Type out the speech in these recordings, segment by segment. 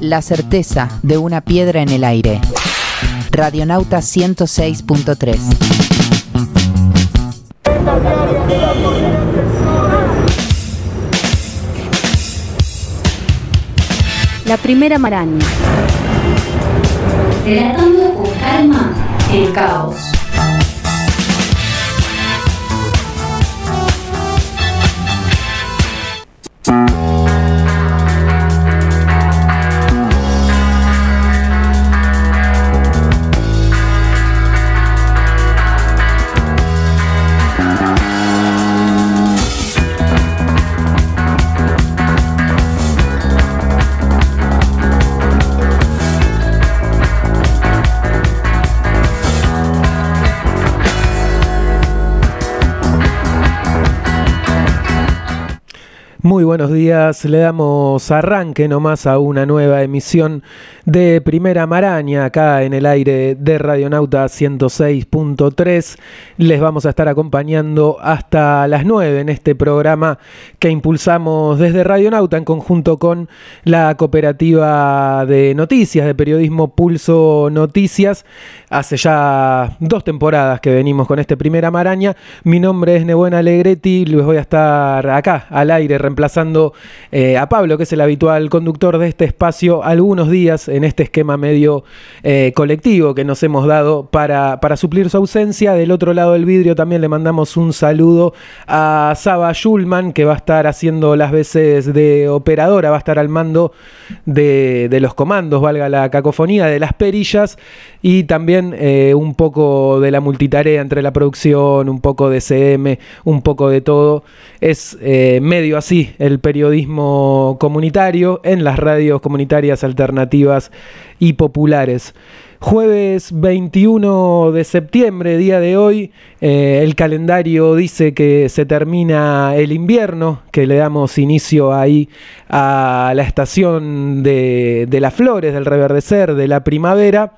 La certeza de una piedra en el aire. Radionauta 106.3. La primera maraña. Relatando con calma el caos. Muy buenos días, le damos arranque nomás a una nueva emisión de Primera Maraña acá en el aire de Radionauta 106.3. Les vamos a estar acompañando hasta las 9 en este programa que impulsamos desde Radionauta en conjunto con la cooperativa de noticias, de periodismo Pulso Noticias. Hace ya dos temporadas que venimos con este Primera Maraña. Mi nombre es Nebuena Alegretti, les voy a estar acá al aire reemplazando eh, a Pablo, que es el habitual conductor de este espacio, algunos días este esquema medio eh, colectivo que nos hemos dado para, para suplir su ausencia. Del otro lado del vidrio también le mandamos un saludo a Saba Schulman, que va a estar haciendo las veces de operadora, va a estar al mando de, de los comandos, valga la cacofonía, de las perillas y también eh, un poco de la multitarea entre la producción, un poco de CM, un poco de todo. Es eh, medio así el periodismo comunitario en las radios comunitarias alternativas y populares. Jueves 21 de septiembre, día de hoy, eh, el calendario dice que se termina el invierno, que le damos inicio ahí a la estación de, de las flores, del reverdecer, de la primavera.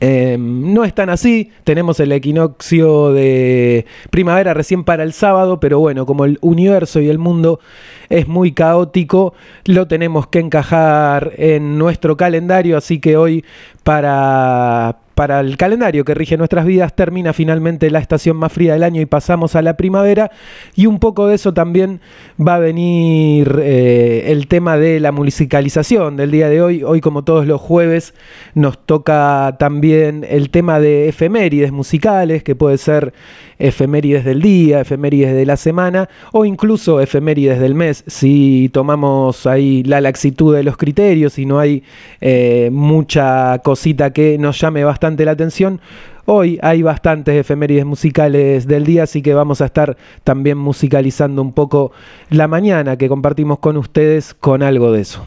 Eh, no es tan así, tenemos el equinoccio de primavera recién para el sábado, pero bueno, como el universo y el mundo es muy caótico, lo tenemos que encajar en nuestro calendario, así que hoy para, para el calendario que rige nuestras vidas termina finalmente la estación más fría del año y pasamos a la primavera y un poco de eso también va a venir eh, el tema de la musicalización del día de hoy. Hoy como todos los jueves nos toca también el tema de efemérides musicales que puede ser efemérides del día, efemérides de la semana o incluso efemérides del mes si tomamos ahí la laxitud de los criterios y no hay eh, mucha cosita que nos llame bastante la atención. Hoy hay bastantes efemérides musicales del día, así que vamos a estar también musicalizando un poco la mañana que compartimos con ustedes con algo de eso.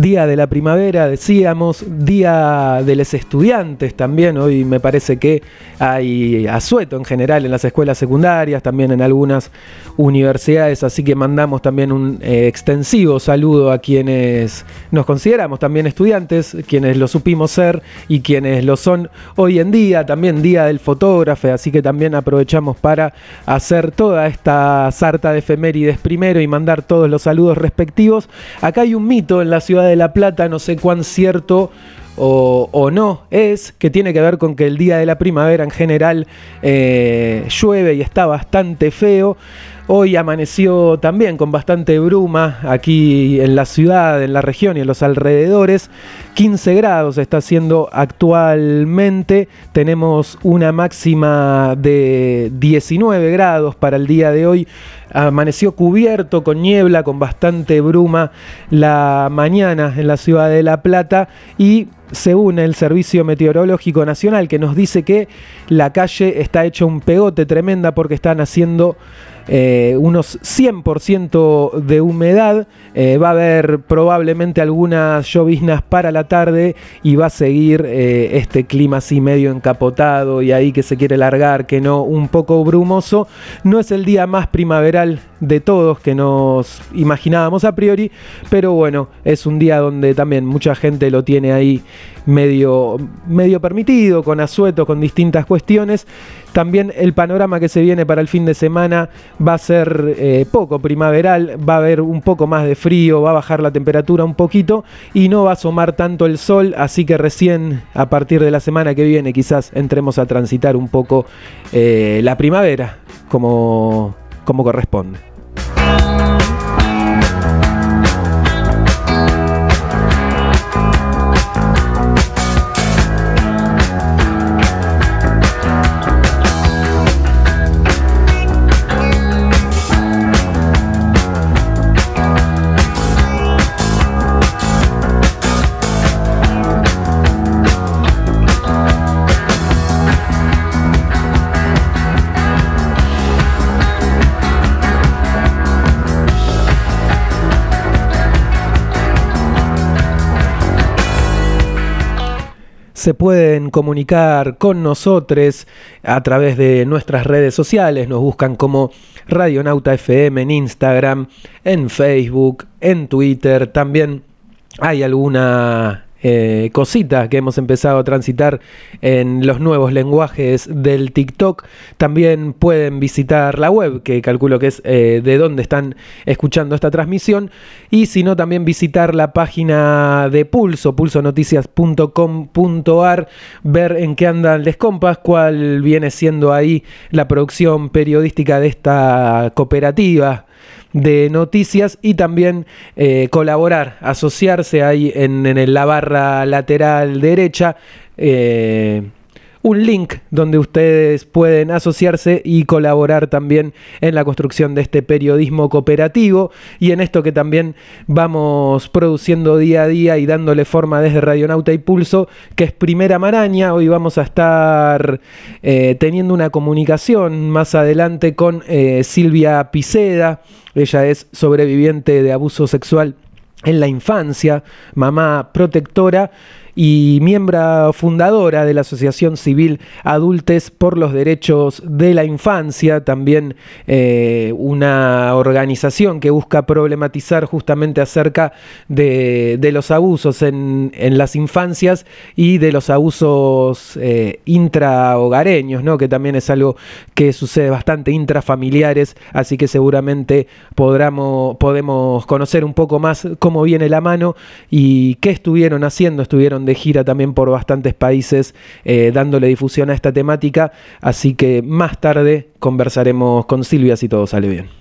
Día de la primavera, decíamos, Día de los estudiantes también. Hoy me parece que hay asueto en general en las escuelas secundarias, también en algunas universidades, así que mandamos también un eh, extensivo saludo a quienes nos consideramos también estudiantes, quienes lo supimos ser y quienes lo son hoy en día, también Día del Fotógrafo, así que también aprovechamos para hacer toda esta sarta de efemérides primero y mandar todos los saludos respectivos. Acá hay un mito en la ciudad de La Plata, no sé cuán cierto o, o, no es, que tiene que ver con que el día de la primavera en general eh, llueve y está bastante feo. Hoy amaneció también con bastante bruma aquí en la ciudad, en la región y en los alrededores. 15 grados está haciendo actualmente. Tenemos una máxima de 19 grados para el día de hoy. Amaneció cubierto con niebla, con bastante bruma la mañana en la ciudad de La Plata y según el Servicio Meteorológico Nacional que nos dice que la calle está hecha un pegote tremenda porque están haciendo eh, unos 100% de humedad, eh, va a haber probablemente algunas lloviznas para la tarde y va a seguir eh, este clima así medio encapotado y ahí que se quiere largar, que no, un poco brumoso. No es el día más primaveral de todos que nos imaginábamos a priori, pero bueno, es un día donde también mucha gente lo tiene ahí medio, medio permitido, con asueto, con distintas cuestiones. También el panorama que se viene para el fin de semana va a ser eh, poco primaveral, va a haber un poco más de frío, va a bajar la temperatura un poquito y no va a asomar tanto el sol, así que recién a partir de la semana que viene quizás entremos a transitar un poco eh, la primavera como, como corresponde. Se pueden comunicar con nosotros a través de nuestras redes sociales. Nos buscan como Radionauta FM en Instagram, en Facebook, en Twitter. También hay alguna eh, cositas que hemos empezado a transitar en los nuevos lenguajes del TikTok. También pueden visitar la web, que calculo que es eh, de donde están escuchando esta transmisión. Y si no, también visitar la página de Pulso, pulsonoticias.com.ar, ver en qué andan les compas, cuál viene siendo ahí la producción periodística de esta cooperativa de noticias y también eh, colaborar, asociarse ahí en, en, la barra lateral derecha. Eh, un link donde ustedes pueden asociarse y colaborar también en la construcción de este periodismo cooperativo y en esto que también vamos produciendo día a día y dándole forma desde Radionauta y Pulso, que es Primera Maraña. Hoy vamos a estar eh, teniendo una comunicación más adelante con eh, Silvia Piceda. Ella es sobreviviente de abuso sexual en la infancia, mamá protectora y miembro fundadora de la Asociación Civil Adultes por los Derechos de la Infancia, también eh, una organización que busca problematizar justamente acerca de, los abusos en, las infancias y de los abusos eh, intrahogareños, ¿no? que también es algo que sucede bastante intrafamiliares, así que seguramente podamos, podemos conocer un poco más cómo viene la mano y qué estuvieron haciendo, estuvieron de gira también por bastantes países eh, dándole difusión a esta temática, así que más tarde conversaremos con Silvia si todo sale bien.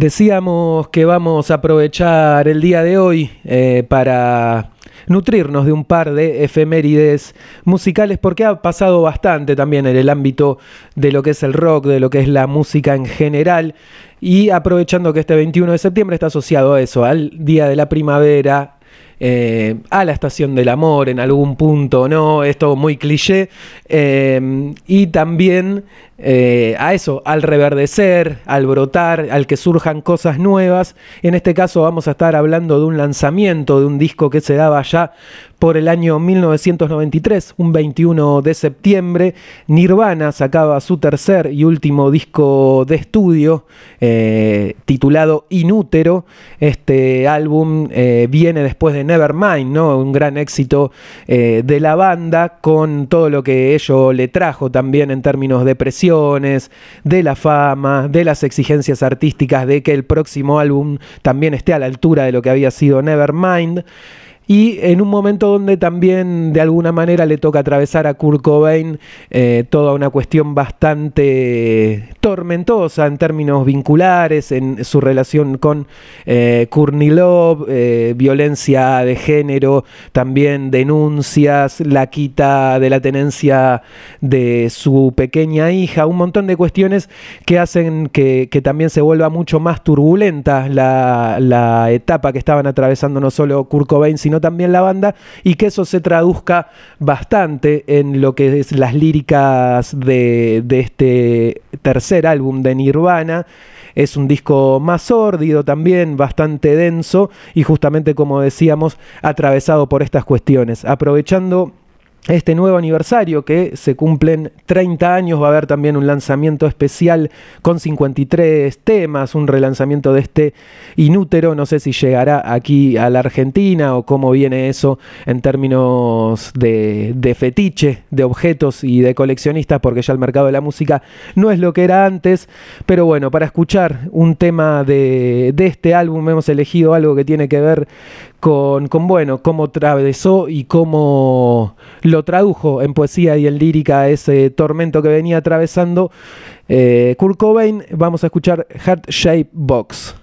Decíamos que vamos a aprovechar el día de hoy eh, para nutrirnos de un par de efemérides musicales porque ha pasado bastante también en el ámbito de lo que es el rock, de lo que es la música en general. Y aprovechando que este 21 de septiembre está asociado a eso, al Día de la Primavera, eh, a la estación del amor en algún punto, ¿no? Esto muy cliché. Eh, y también eh, a eso, al reverdecer, al brotar, al que surjan cosas nuevas. En este caso vamos a estar hablando de un lanzamiento de un disco que se daba ya por el año 1993, un 21 de septiembre. Nirvana sacaba su tercer y último disco de estudio eh, titulado Inútero. Este álbum eh, viene después de Nevermind, ¿no? un gran éxito de la banda con todo lo que ello le trajo también en términos de presión de la fama, de las exigencias artísticas, de que el próximo álbum también esté a la altura de lo que había sido Nevermind. Y en un momento donde también de alguna manera le toca atravesar a Kurt Cobain eh, toda una cuestión bastante tormentosa en términos vinculares, en su relación con eh, Kurnilov, eh, violencia de género, también denuncias, la quita de la tenencia de su pequeña hija, un montón de cuestiones que hacen que, también se vuelva mucho más turbulenta la, la etapa que estaban atravesando no solo Kurt Cobain, sino también la banda, y que eso se traduzca bastante en lo que es las líricas de, este tercer álbum de Nirvana. Es un disco más sórdido también, bastante denso y justamente como decíamos, atravesado por estas cuestiones. Aprovechando este nuevo aniversario que se cumplen 30 años, va a haber también un lanzamiento especial con 53 temas, un relanzamiento de este inútero, no sé si llegará aquí a la Argentina o cómo viene eso en términos de, fetiche, de objetos y de coleccionistas, porque ya el mercado de la música no es lo que era antes, pero bueno, para escuchar un tema de, de este álbum hemos elegido algo que tiene que ver con, bueno, cómo atravesó y cómo lo tradujo en poesía y en lírica ese tormento que venía atravesando eh, Kurt Cobain. Vamos a escuchar Heart Shape Box.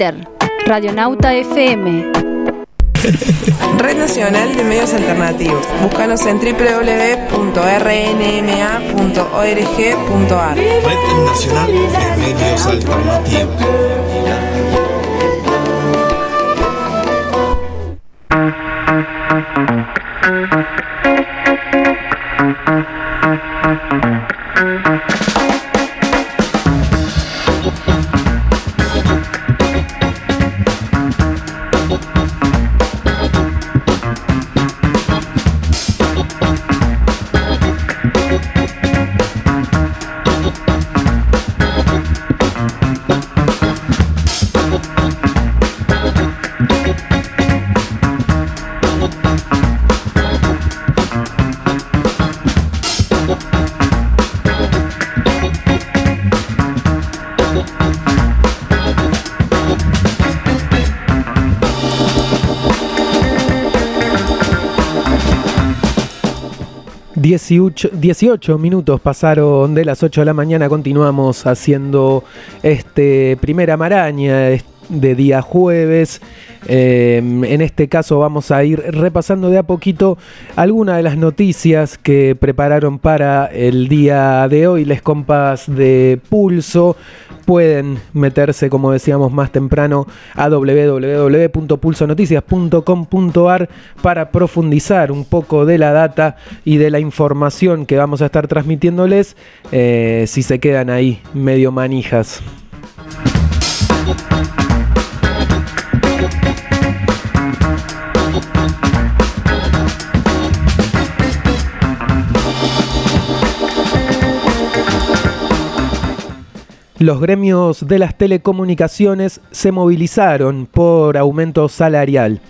Twitter, Radionauta FM. Red Nacional de Medios Alternativos. Búscanos en www.rnma.org.ar. Red Nacional de Medios Alternativos. Dieciocho 18 minutos pasaron de las 8 de la mañana, continuamos haciendo este primera maraña de día jueves. Eh, en este caso vamos a ir repasando de a poquito algunas de las noticias que prepararon para el día de hoy les compas de Pulso. Pueden meterse, como decíamos más temprano, a www.pulsonoticias.com.ar para profundizar un poco de la data y de la información que vamos a estar transmitiéndoles eh, si se quedan ahí medio manijas. Los gremios de las telecomunicaciones se movilizaron por aumento salarial.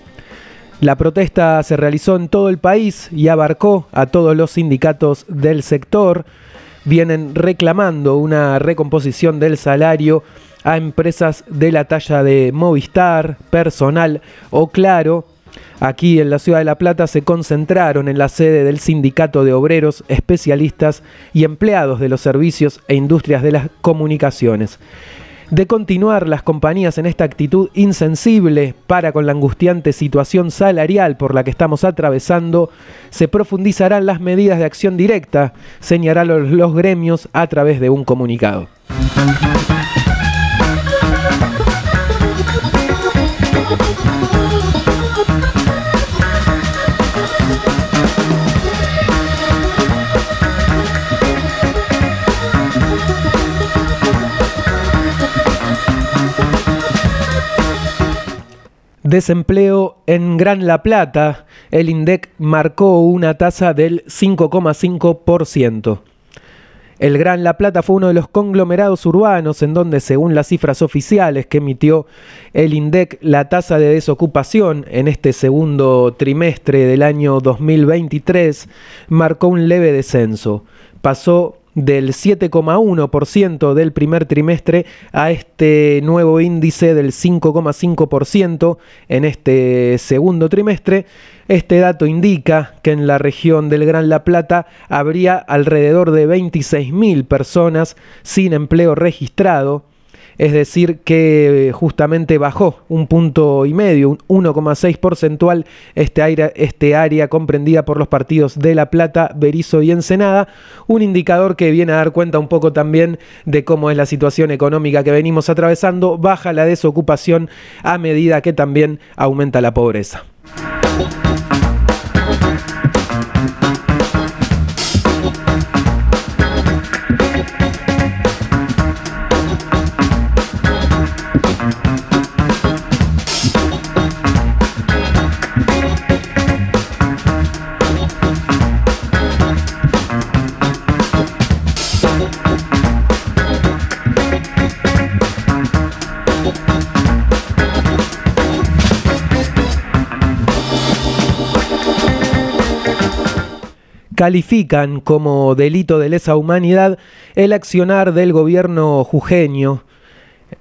La protesta se realizó en todo el país y abarcó a todos los sindicatos del sector. Vienen reclamando una recomposición del salario a empresas de la talla de Movistar, Personal o Claro, Aquí en la ciudad de La Plata se concentraron en la sede del Sindicato de Obreros, Especialistas y Empleados de los Servicios e Industrias de las Comunicaciones. De continuar las compañías en esta actitud insensible para con la angustiante situación salarial por la que estamos atravesando, se profundizarán las medidas de acción directa, señalaron los gremios a través de un comunicado. Desempleo en Gran La Plata, el INDEC marcó una tasa del 5,5%. El Gran La Plata fue uno de los conglomerados urbanos en donde, según las cifras oficiales que emitió el INDEC, la tasa de desocupación en este segundo trimestre del año 2023 marcó un leve descenso. Pasó del 7,1% del primer trimestre a este nuevo índice del 5,5% en este segundo trimestre. Este dato indica que en la región del Gran La Plata habría alrededor de 26.000 personas sin empleo registrado es decir, que eh, justamente bajó un punto y medio, un 1,6 porcentual este área, este área comprendida por los partidos de La Plata, Berizo y Ensenada, un indicador que viene a dar cuenta un poco también de cómo es la situación económica que venimos atravesando, baja la desocupación a medida que también aumenta la pobreza. Califican como delito de lesa humanidad el accionar del gobierno jujeño.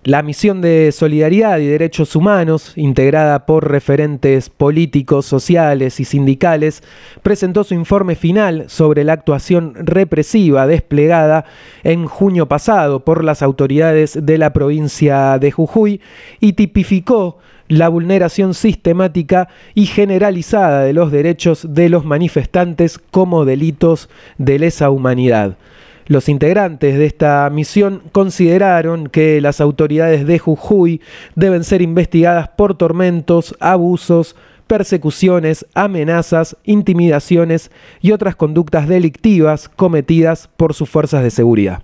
La misión de solidaridad y derechos humanos, integrada por referentes políticos, sociales y sindicales, presentó su informe final sobre la actuación represiva desplegada en junio pasado por las autoridades de la provincia de Jujuy y tipificó la vulneración sistemática y generalizada de los derechos de los manifestantes como delitos de lesa humanidad. Los integrantes de esta misión consideraron que las autoridades de Jujuy deben ser investigadas por tormentos, abusos, persecuciones, amenazas, intimidaciones y otras conductas delictivas cometidas por sus fuerzas de seguridad.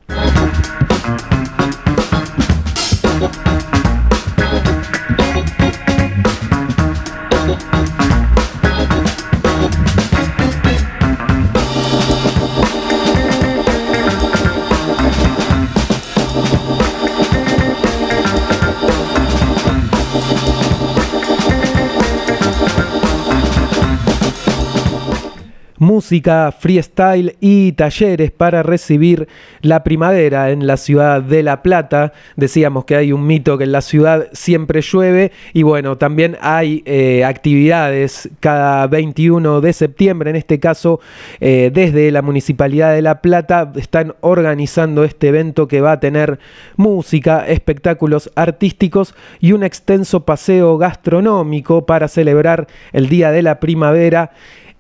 Música, freestyle y talleres para recibir la primavera en la ciudad de La Plata. Decíamos que hay un mito que en la ciudad siempre llueve y bueno, también hay eh, actividades cada 21 de septiembre, en este caso eh, desde la Municipalidad de La Plata están organizando este evento que va a tener música, espectáculos artísticos y un extenso paseo gastronómico para celebrar el Día de la Primavera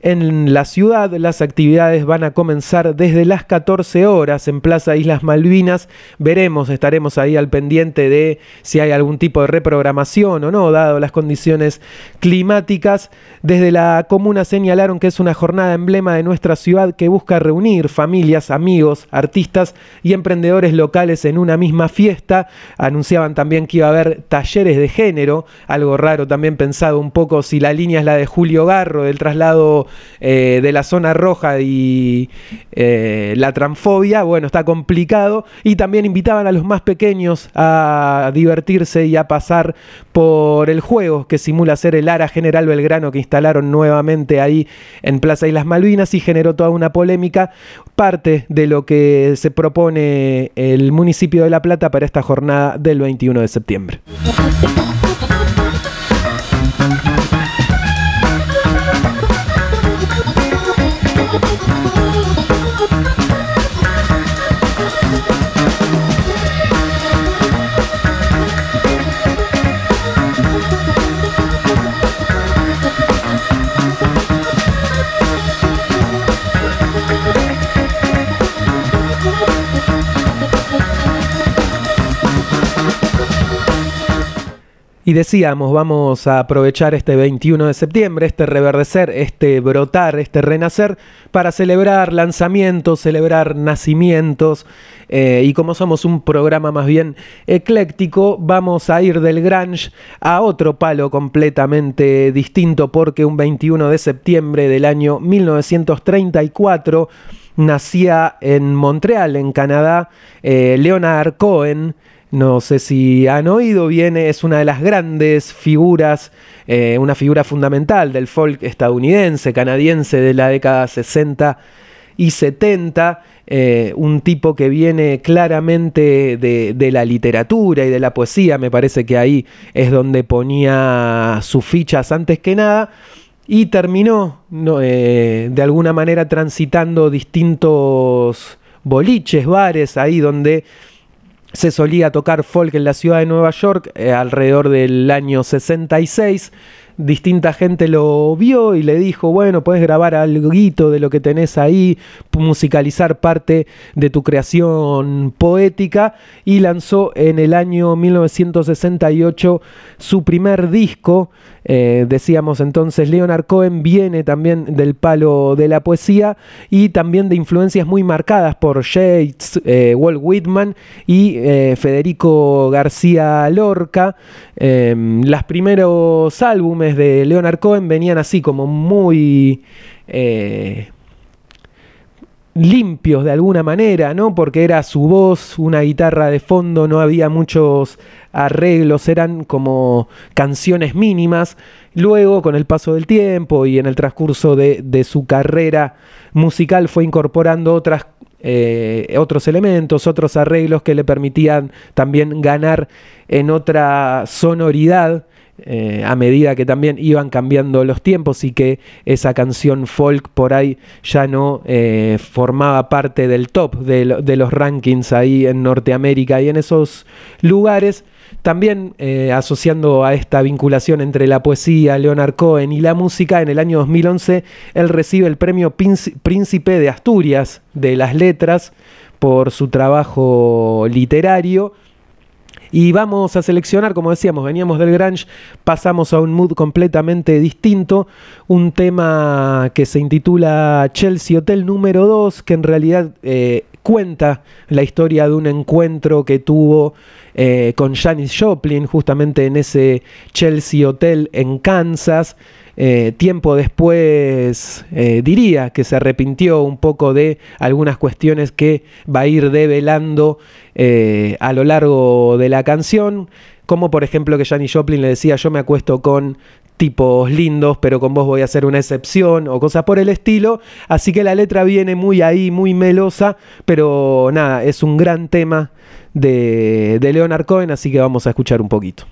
en la ciudad las actividades van a comenzar desde las 14 horas en Plaza Islas Malvinas. Veremos, estaremos ahí al pendiente de si hay algún tipo de reprogramación o no, dado las condiciones climáticas. Desde la comuna señalaron que es una jornada emblema de nuestra ciudad que busca reunir familias, amigos, artistas y emprendedores locales en una misma fiesta. Anunciaban también que iba a haber talleres de género, algo raro también pensado un poco si la línea es la de Julio Garro, del traslado eh, de la zona roja y eh, la transfobia, bueno, está complicado. Y también invitaban a los más pequeños a divertirse y a pasar por el juego que simula ser el ARA General Belgrano que instalaron nuevamente ahí en Plaza Islas Malvinas y generó toda una polémica. Parte de lo que se propone el municipio de La Plata para esta jornada del 21 de septiembre. Y decíamos, vamos a aprovechar este 21 de septiembre, este reverdecer, este brotar, este renacer, para celebrar lanzamientos, celebrar nacimientos. Eh, y como somos un programa más bien ecléctico, vamos a ir del Grange a otro palo completamente distinto, porque un 21 de septiembre del año 1934 nacía en Montreal, en Canadá, eh, Leonard Cohen no sé si han oído bien, es una de las grandes figuras, eh, una figura fundamental del folk estadounidense, canadiense de la década 60 y 70, eh, un tipo que viene claramente de, la literatura y de la poesía, me parece que ahí es donde ponía sus fichas antes que nada, y terminó eh, de alguna manera transitando distintos boliches, bares, ahí donde se solía tocar folk en la ciudad de Nueva York eh, alrededor del año 66 distinta gente lo vio y le dijo, bueno, puedes grabar algo de lo que tenés ahí, musicalizar parte de tu creación poética y lanzó en el año 1968 su primer disco. Eh, decíamos entonces, Leonard Cohen viene también del palo de la poesía y también de influencias muy marcadas por Shades, eh, Walt Whitman y eh, Federico García Lorca. Em, los primeros álbumes de Leonard Cohen venían así como muy limpios de alguna manera, ¿no? Porque era su voz, una guitarra de fondo, no había muchos arreglos, eran como canciones mínimas. Luego, con el paso del tiempo y en el transcurso de, su carrera musical, fue incorporando otras eh, otros elementos, otros arreglos que le permitían también ganar en otra sonoridad. Eh, a medida que también iban cambiando los tiempos y que esa canción folk por ahí ya no eh, formaba parte del top de, lo- de los rankings ahí en Norteamérica y en esos lugares. También eh, asociando a esta vinculación entre la poesía, Leonard Cohen y la música, en el año 2011 él recibe el premio Príncipe de Asturias de las Letras por su trabajo literario. Y vamos a seleccionar, como decíamos, veníamos del Grange, pasamos a un mood completamente distinto, un tema que se intitula Chelsea Hotel número 2, que en realidad eh, cuenta la historia de un encuentro que tuvo eh, con Janis Joplin, justamente en ese Chelsea Hotel en Kansas. Eh, tiempo después eh, diría que se arrepintió un poco de algunas cuestiones que va a ir develando eh, a lo largo de la canción, como por ejemplo que Janis Joplin le decía yo me acuesto con tipos lindos, pero con vos voy a hacer una excepción o cosas por el estilo, así que la letra viene muy ahí, muy melosa, pero nada, es un gran tema de, de Leonard Cohen, así que vamos a escuchar un poquito.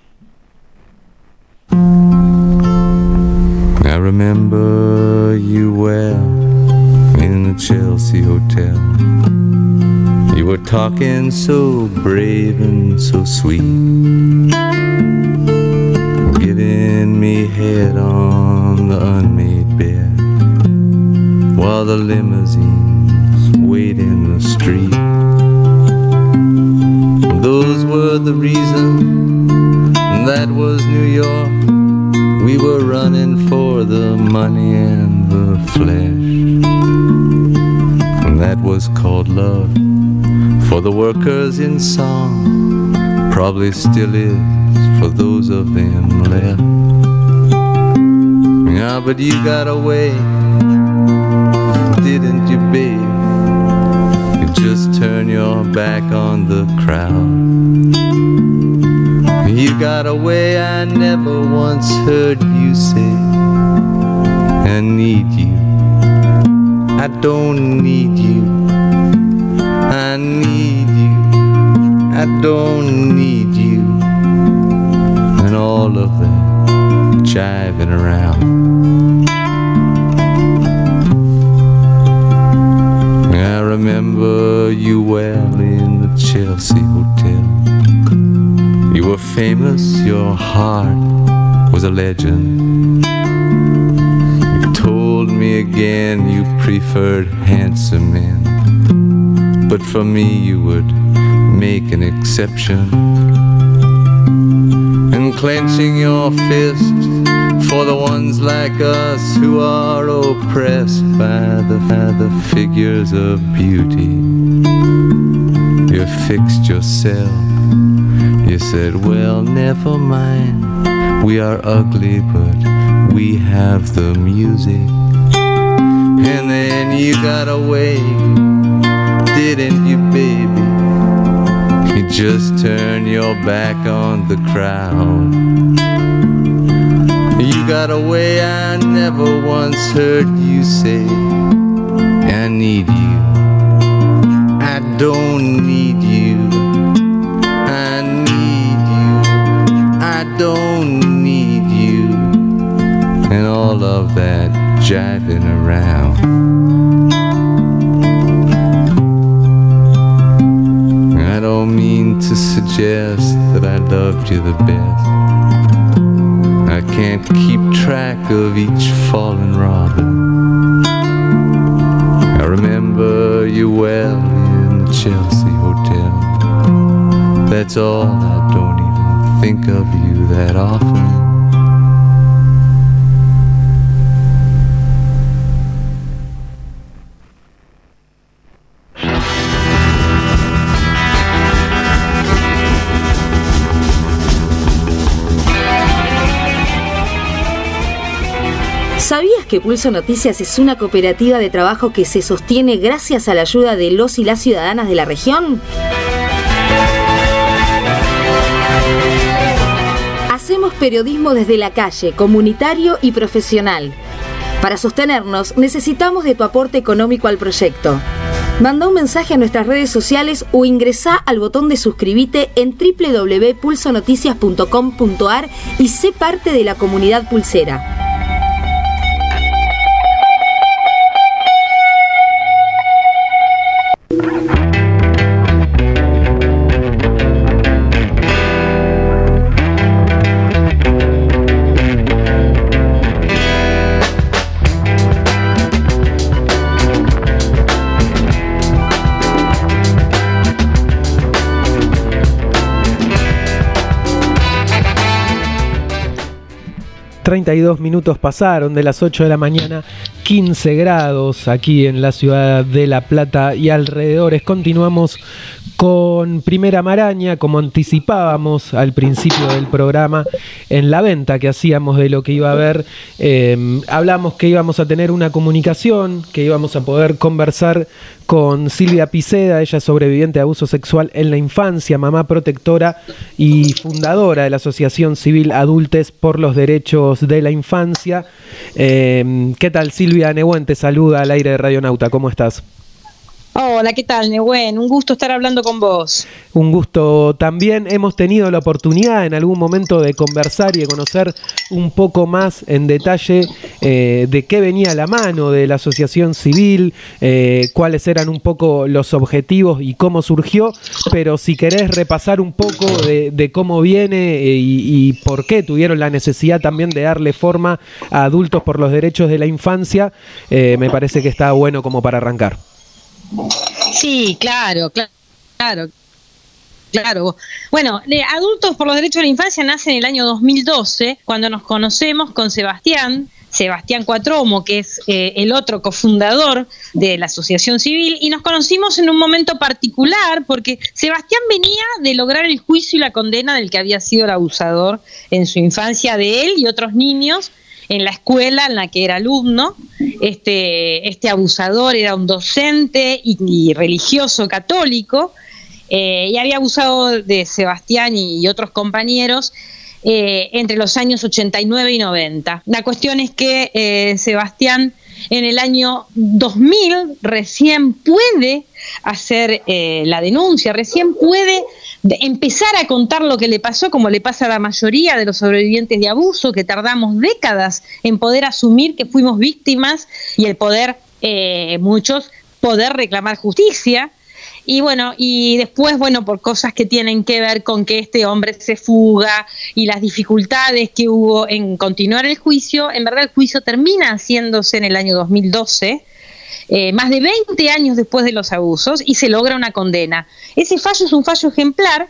Remember you well in the Chelsea Hotel. You were talking so brave and so sweet, giving me head on the unmade bed while the limousines wait in the street. Those were the reasons, that was New York. We were running for the money and the flesh. And that was called love for the workers in song. Probably still is for those of them left. Yeah, but you got away, didn't you, babe? You just turn your back on the crowd. You got a way I never once heard you say. I need you. I don't need you. I need you. I don't need you. And all of that jiving around. I remember you well in the Chelsea famous, your heart was a legend. You told me again you preferred handsome men, but for me you would make an exception. And clenching your fist for the ones like us who are oppressed by the, by the figures of beauty. You fixed yourself you said, Well, never mind. We are ugly, but we have the music. And then you got away, didn't you, baby? You just turned your back on the crowd. You got away, I never once heard you say, I need you. I don't need you. Don't need you. And all of that jiving around. I don't mean to suggest that I loved you the best. I can't keep track of each fallen robin. I remember you well in the Chelsea Hotel. That's all, I don't even think of you ¿Sabías que Pulso Noticias es una cooperativa de trabajo que se sostiene gracias a la ayuda de los y las ciudadanas de la región? Hacemos periodismo desde la calle, comunitario y profesional. Para sostenernos necesitamos de tu aporte económico al proyecto. Manda un mensaje a nuestras redes sociales o ingresá al botón de suscribite en www.pulsonoticias.com.ar y sé parte de la comunidad pulsera. 32 minutos pasaron de las 8 de la mañana, 15 grados aquí en la ciudad de La Plata y alrededores. Continuamos con Primera Maraña, como anticipábamos al principio del programa, en la venta que hacíamos de lo que iba a haber, eh, hablamos que íbamos a tener una comunicación, que íbamos a poder conversar con Silvia Piceda, ella sobreviviente de abuso sexual en la infancia, mamá protectora y fundadora de la Asociación Civil Adultes por los Derechos de la Infancia. Eh, ¿Qué tal Silvia Nehuen? Te saluda al aire de Radio Nauta, ¿cómo estás? Hola, ¿qué tal, Nehuen? Un gusto estar hablando con vos. Un gusto también. Hemos tenido la oportunidad en algún momento de conversar y de conocer un poco más en detalle eh, de qué venía la mano de la asociación civil, eh, cuáles eran un poco los objetivos y cómo surgió, pero si querés repasar un poco de, cómo viene eh, y, por qué tuvieron la necesidad también de darle forma a adultos por los derechos de la infancia, me parece que está bueno como para arrancar. Sí, claro, claro, claro. Bueno, Adultos por los Derechos de la Infancia nace en el año 2012, cuando nos conocemos con Sebastián, Sebastián Cuatromo, que es eh, el otro cofundador de la Asociación Civil, y nos conocimos en un momento particular porque Sebastián venía de lograr el juicio y la condena del que había sido el abusador en su infancia de él y otros niños en la escuela en la que era alumno. Este, este abusador era un docente y, religioso católico eh, y había abusado de Sebastián y, otros compañeros eh, entre los años 89 y 90. La cuestión es que eh, Sebastián en el año 2000 recién puede hacer la denuncia, recién puede de empezar a contar lo que le pasó, como le pasa a la mayoría de los sobrevivientes de abuso, que tardamos décadas en poder asumir que fuimos víctimas y el poder, eh, muchos, poder reclamar justicia. Y bueno, y después, bueno, por cosas que tienen que ver con que este hombre se fuga y las dificultades que hubo en continuar el juicio, en verdad el juicio termina haciéndose en el año 2012 eh, más de 20 años después de los abusos y se logra una condena. Ese fallo es un fallo ejemplar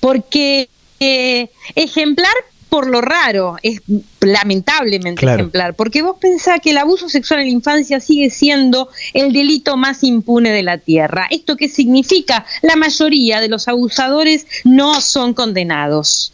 porque eh, ejemplar por lo raro, es lamentablemente ejemplar, porque vos pensás que el abuso sexual en la infancia sigue siendo el delito más impune de la tierra. ¿Esto qué significa? La mayoría de los abusadores no son condenados.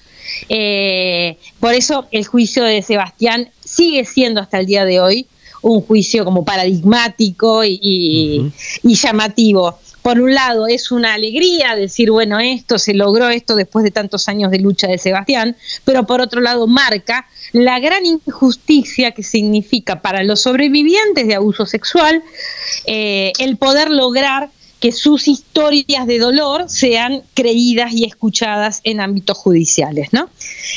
Eh, por eso el juicio de Sebastián sigue siendo hasta el día de hoy un juicio como paradigmático y, llamativo. Por un lado, es una alegría decir, bueno, esto se logró, esto después de tantos años de lucha de Sebastián, pero por otro lado marca la gran injusticia que significa para los sobrevivientes de abuso sexual eh, el poder lograr que sus historias de dolor sean creídas y escuchadas en ámbitos judiciales, ¿no?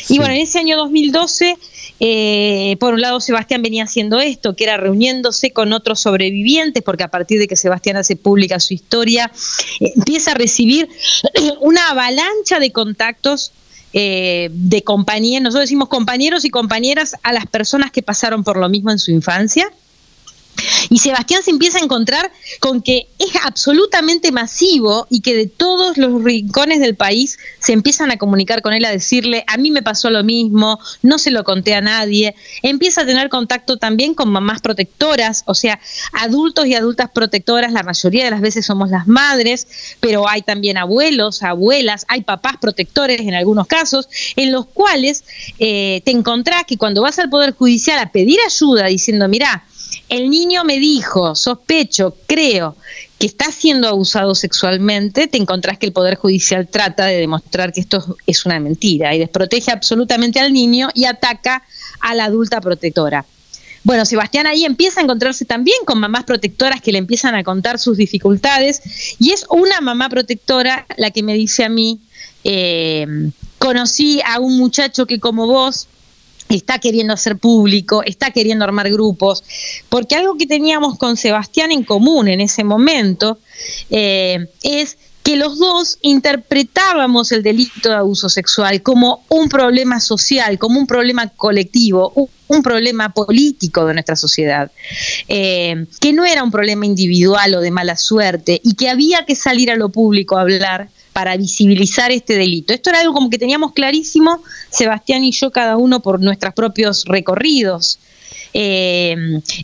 Y bueno, en ese año 2012 eh, por un lado, Sebastián venía haciendo esto, que era reuniéndose con otros sobrevivientes, porque a partir de que Sebastián hace pública su historia, eh, empieza a recibir una avalancha de contactos eh, de compañeros, nosotros decimos compañeros y compañeras a las personas que pasaron por lo mismo en su infancia y Sebastián se empieza a encontrar con que es absolutamente masivo y que de todos los rincones del país se empiezan a comunicar con él, a decirle, a mí me pasó lo mismo, no se lo conté a nadie. Empieza a tener contacto también con mamás protectoras, o sea, adultos y adultas protectoras, la mayoría de las veces somos las madres, pero hay también abuelos, abuelas, hay papás protectores en algunos casos, en los cuales eh, te encontrás que cuando vas al Poder Judicial a pedir ayuda diciendo, mira, el niño me dijo, sospecho, creo que está siendo abusado sexualmente, te encontrás que el Poder Judicial trata de demostrar que esto es una mentira y desprotege absolutamente al niño y ataca a la adulta protectora. bueno, Sebastián ahí empieza a encontrarse también con mamás protectoras que le empiezan a contar sus dificultades y es una mamá protectora la que me dice a mí, eh, conocí a un muchacho que como vos está queriendo hacer público, está queriendo armar grupos, porque algo que teníamos con Sebastián en común en ese momento eh, es que los dos interpretábamos el delito de abuso sexual como un problema social, como un problema colectivo, un, problema político de nuestra sociedad, eh, que no era un problema individual o de mala suerte y que había que salir a lo público a hablar para visibilizar este delito. Esto era algo como que teníamos clarísimo, Sebastián y yo, cada uno por nuestros propios recorridos. Eh,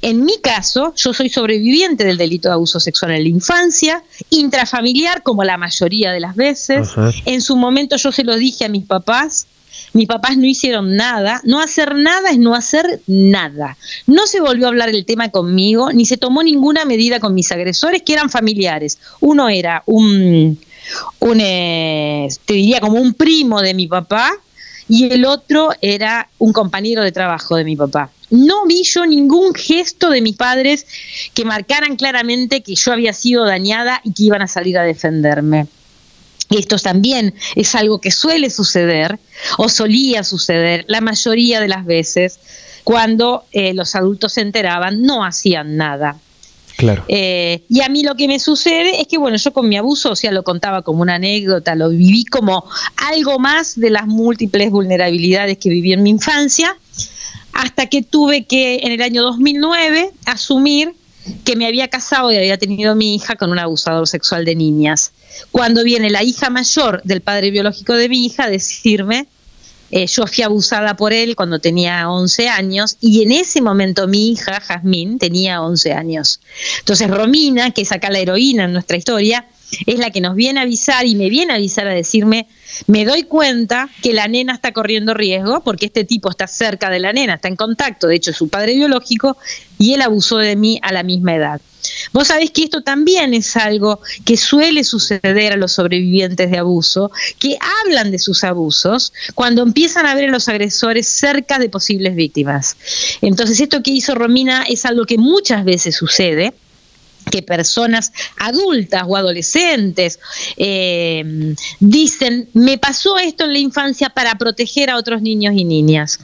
en mi caso, yo soy sobreviviente del delito de abuso sexual en la infancia, intrafamiliar como la mayoría de las veces. En su momento yo se lo dije a mis papás, mis papás no hicieron nada. No hacer nada es no hacer nada. No se volvió a hablar del tema conmigo, ni se tomó ninguna medida con mis agresores, que eran familiares. Uno era un, un eh, te diría como un primo de mi papá, y el otro era un compañero de trabajo de mi papá. No vi yo ningún gesto de mis padres que marcaran claramente que yo había sido dañada y que iban a salir a defenderme. Esto también es algo que suele suceder o solía suceder la mayoría de las veces cuando eh, los adultos se enteraban, no hacían nada. Claro. Eh, y a mí lo que me sucede es que, bueno, yo con mi abuso, o sea, lo contaba como una anécdota, lo viví como algo más de las múltiples vulnerabilidades que viví en mi infancia, hasta que tuve que, en el año 2009, asumir que me había casado y había tenido mi hija con un abusador sexual de niñas. Cuando viene la hija mayor del padre biológico de mi hija a decirme, eh, yo fui abusada por él cuando tenía 11 años y en ese momento mi hija, Jazmín, tenía 11 años. Entonces Romina, que es acá la heroína en nuestra historia, es la que nos viene a avisar y me viene a avisar a decirme, me doy cuenta que la nena está corriendo riesgo porque este tipo está cerca de la nena, está en contacto, de hecho es su padre biológico, y él abusó de mí a la misma edad. Vos sabés que esto también es algo que suele suceder a los sobrevivientes de abuso, que hablan de sus abusos cuando empiezan a ver a los agresores cerca de posibles víctimas. Entonces esto que hizo Romina es algo que muchas veces sucede que personas adultas o adolescentes eh, dicen, me pasó esto en la infancia para proteger a otros niños y niñas.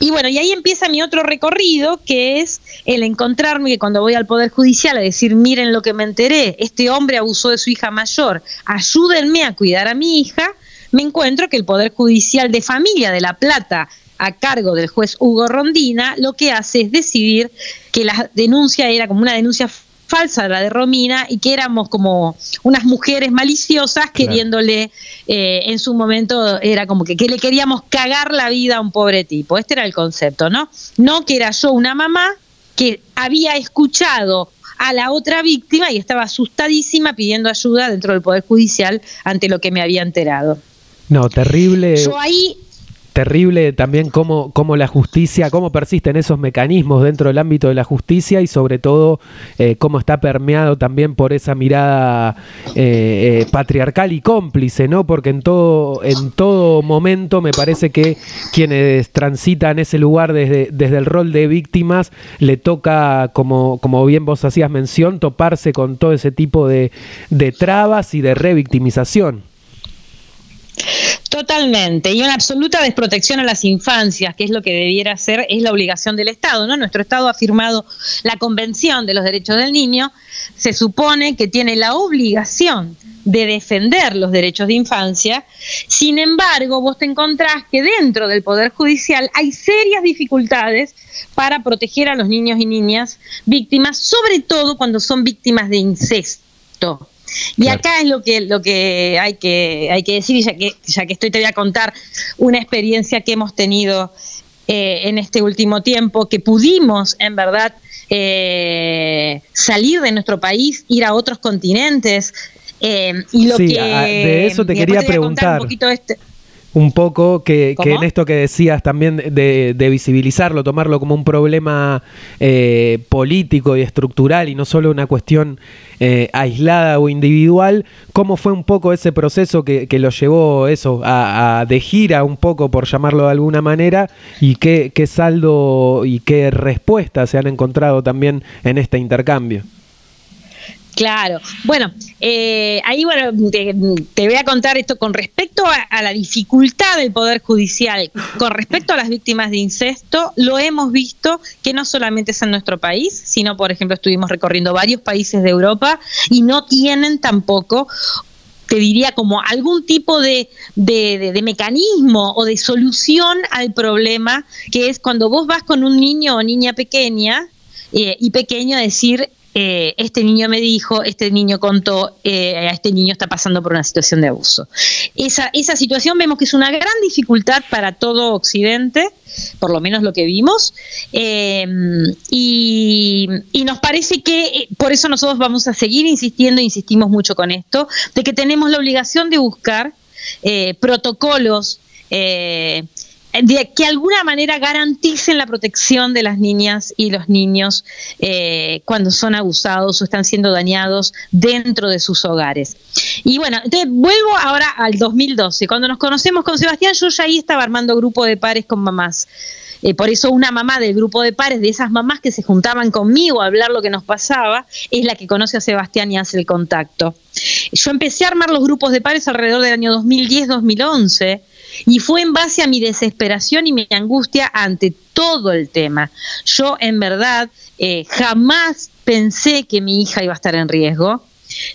Y bueno, y ahí empieza mi otro recorrido, que es el encontrarme que cuando voy al Poder Judicial a decir, miren lo que me enteré, este hombre abusó de su hija mayor, ayúdenme a cuidar a mi hija, me encuentro que el Poder Judicial de Familia de La Plata, a cargo del juez Hugo Rondina, lo que hace es decidir que la denuncia era como una denuncia falsa la de Romina y que éramos como unas mujeres maliciosas queriéndole, eh, en su momento era como que, que, le queríamos cagar la vida a un pobre tipo. Este era el concepto, ¿no? No que era yo una mamá que había escuchado a la otra víctima y estaba asustadísima pidiendo ayuda dentro del Poder Judicial ante lo que me había enterado. No, terrible. Yo ahí terrible también cómo, cómo, la justicia, cómo persisten esos mecanismos dentro del ámbito de la justicia y sobre todo eh, cómo está permeado también por esa mirada eh, eh, patriarcal y cómplice, ¿no? Porque en todo, en todo momento me parece que quienes transitan ese lugar desde, desde el rol de víctimas le toca, como, como bien vos hacías mención, toparse con todo ese tipo de, de trabas y de revictimización. Totalmente. Y una absoluta desprotección a las infancias, que es lo que debiera ser, es la obligación del Estado, ¿no? Nuestro Estado ha firmado la Convención de los Derechos del Niño, se supone que tiene la obligación de defender los derechos de infancia. Sin embargo, vos te encontrás que dentro del Poder Judicial hay serias dificultades para proteger a los niños y niñas víctimas, sobre todo cuando son víctimas de incesto. Y acá es lo que, lo que hay que hay que decir, ya que, ya que estoy, te voy a contar una experiencia que hemos tenido eh, en este último tiempo, que pudimos, en verdad, eh, salir de nuestro país, ir a otros continentes. Eh, y lo que, de eso te quería preguntar. Un poquito este, un poco que, que, en esto que decías también de, de, visibilizarlo, tomarlo como un problema eh, político y estructural y no solo una cuestión eh, aislada o individual, ¿cómo fue un poco ese proceso que, que lo llevó eso a, a, de gira un poco, por llamarlo de alguna manera, y qué, qué saldo y qué respuesta se han encontrado también en este intercambio? Claro. Bueno, eh, ahí bueno, te, voy a contar esto con respecto a, la dificultad del Poder Judicial, con respecto a las víctimas de incesto, lo hemos visto que no solamente es en nuestro país, sino, por ejemplo, estuvimos recorriendo varios países de Europa y no tienen tampoco te diría como algún tipo de, de, de, de, mecanismo o de solución al problema, que es cuando vos vas con un niño o niña pequeña eh, y pequeño a decir, eh, este niño me dijo, este niño contó, eh, este niño está pasando por una situación de abuso. Esa, esa situación vemos que es una gran dificultad para todo Occidente, por lo menos lo que vimos, eh, y, nos parece que por eso nosotros vamos a seguir insistiendo, insistimos mucho con esto, de que tenemos la obligación de buscar protocolos de que alguna manera garanticen la protección de las niñas y los niños eh, cuando son abusados o están siendo dañados dentro de sus hogares. Y bueno, entonces vuelvo ahora al 2012. Cuando nos conocemos con Sebastián, yo ya ahí estaba armando grupo de pares con mamás. Eh, por eso una mamá del grupo de pares, de esas mamás que se juntaban conmigo a hablar lo que nos pasaba, es la que conoce a Sebastián y hace el contacto. Yo empecé a armar los grupos de pares alrededor del año 2010-2011 y fue en base a mi desesperación y mi angustia ante todo el tema. Yo en verdad eh, jamás pensé que mi hija iba a estar en riesgo.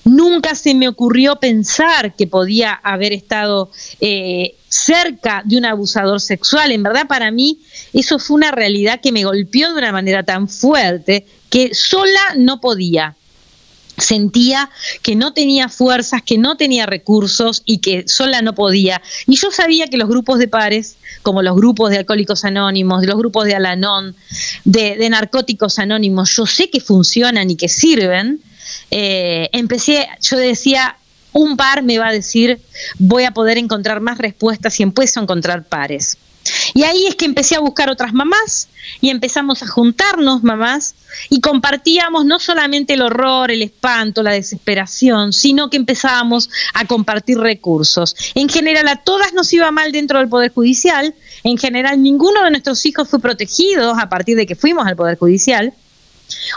Nunca se me ocurrió pensar que podía haber estado eh, cerca de un abusador sexual. En verdad, para mí, eso fue una realidad que me golpeó de una manera tan fuerte que sola no podía sentía que no tenía fuerzas, que no tenía recursos y que sola no podía. Y yo sabía que los grupos de pares, como los grupos de alcohólicos anónimos, de los grupos de Alanón, de, de narcóticos anónimos, yo sé que funcionan y que sirven. Eh, empecé, yo decía, un par me va a decir, voy a poder encontrar más respuestas y empiezo a encontrar pares. Y ahí es que empecé a buscar otras mamás y empezamos a juntarnos mamás y compartíamos no solamente el horror, el espanto, la desesperación, sino que empezábamos a compartir recursos. En general a todas nos iba mal dentro del Poder Judicial, en general ninguno de nuestros hijos fue protegido a partir de que fuimos al Poder Judicial.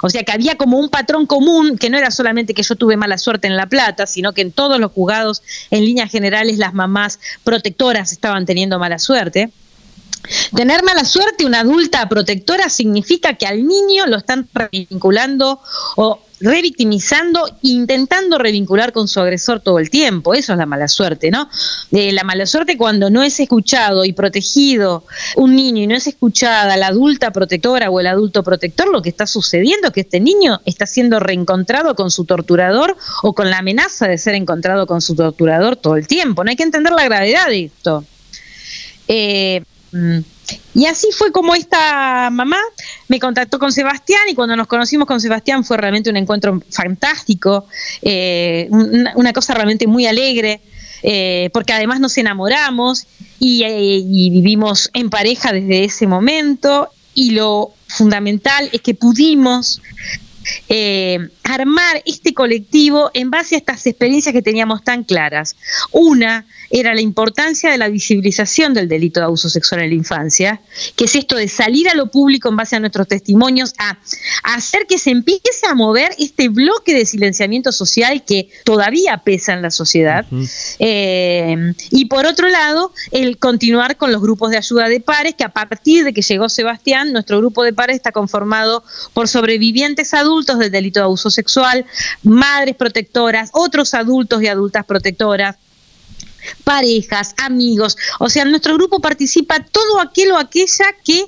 O sea que había como un patrón común, que no era solamente que yo tuve mala suerte en La Plata, sino que en todos los juzgados, en líneas generales, las mamás protectoras estaban teniendo mala suerte. Tener mala suerte, una adulta protectora, significa que al niño lo están revinculando o revictimizando, intentando revincular con su agresor todo el tiempo. Eso es la mala suerte, ¿no? Eh, la mala suerte cuando no es escuchado y protegido un niño y no es escuchada la adulta protectora o el adulto protector, lo que está sucediendo es que este niño está siendo reencontrado con su torturador o con la amenaza de ser encontrado con su torturador todo el tiempo. No hay que entender la gravedad de esto. Eh, Mm. Y así fue como esta mamá me contactó con Sebastián y cuando nos conocimos con Sebastián fue realmente un encuentro fantástico, eh, una, una, cosa realmente muy alegre, eh, porque además nos enamoramos y, y vivimos en pareja desde ese momento y lo fundamental es que pudimos eh, armar este colectivo en base a estas experiencias que teníamos tan claras. Una era la importancia de la visibilización del delito de abuso sexual en la infancia, que es esto de salir a lo público en base a nuestros testimonios, a, a hacer que se empiece a mover este bloque de silenciamiento social que todavía pesa en la sociedad. Uh -huh. eh, y por otro lado, el continuar con los grupos de ayuda de pares, que a partir de que llegó Sebastián, nuestro grupo de pares está conformado por sobrevivientes adultos del delito de abuso sexual, madres protectoras, otros adultos y adultas protectoras, parejas, amigos. O sea, nuestro grupo participa todo aquel o aquella que